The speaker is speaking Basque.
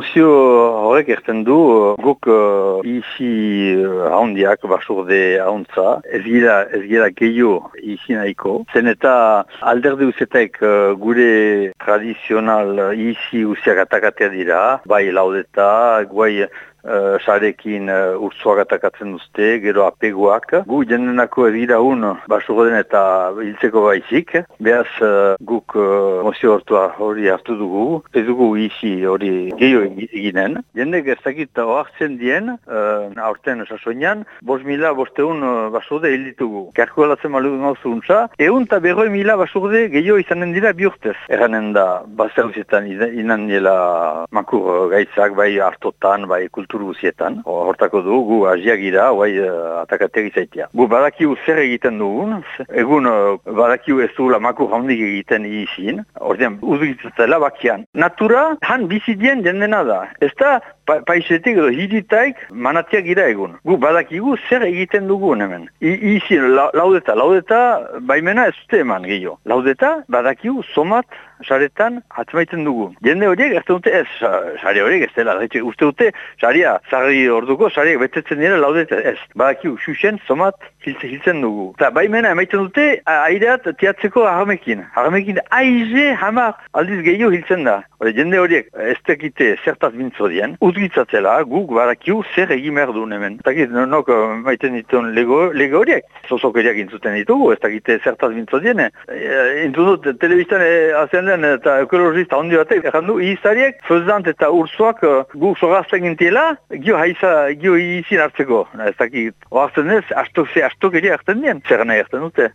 mozio horrek erten du guk uh, isi uh, haundiak basurde hauntza ez gira, ez gira gehiago isi nahiko. Zen eta alderde uzetek uh, gure tradizional isi usiak atakatea dira, bai laudeta, guai uh, sarekin uh, urtsuak atakatzen duzte, gero apeguak. Gu jendenako egira un basurden eta hiltzeko baizik. Beaz uh, guk uh, mozio hortua hori hartu dugu. Ez dugu isi hori gehiago eginen. Jendek ez dakit oartzen dien, uh, aurten sasoinan, bos mila, bosteun uh, basurde hilditugu. Kalkulatzen malu gauzu untza, egun eta berroi mila basurde gehiago izanen dira biurtez. Erranen da, bazter inan dela makur gaitzak, bai hartotan, bai kultur kultur guzietan. Hortako du, gu aziak gira, guai uh, atakatek izaitia. Gu badakiu zer egiten dugun, egun uh, badakiu ez du lamaku handik egiten izin, ordean, uzgitzatela bakian. Natura, han bizidien jendena da. Ez da, pa paisetik edo hiritaik manatiak gira egun. Gu badakigu zer egiten dugun hemen. I, izin, la, laudeta, laudeta, baimena ez dute eman gehiago. Laudeta, badakigu somat, saretan atmaiten dugu. Jende horiek ez dute ez, sare horiek ez dela, uste dute, saria, zarri orduko, sariak betetzen dira laudet ez. Badakiu, xuxen, somat, hiltzen, dugu. Eta baimena emaiten dute, aireat tiatzeko harmekin. Harmekin aize hamar aldiz gehiago hiltzen da. Hore, jende horiek ez tekite zertaz bintzo dien, utgitzatzela, guk badakiu zer egin behar duen hemen. Takit, nok maiten dituen lego, lego horiek, sosokeriak intzuten ditugu, ez takite zertaz bintzo dien. E, dut, telebiztan e, den eta ekologista handi batek, egan du, izariek, fezant eta ursuak uh, gu sogazten gintiela, gio haiza, gio izin hartzeko. Ez dakit, oazten ez, astok ze astok ere hartzen dien, zer nahi hartzen dute.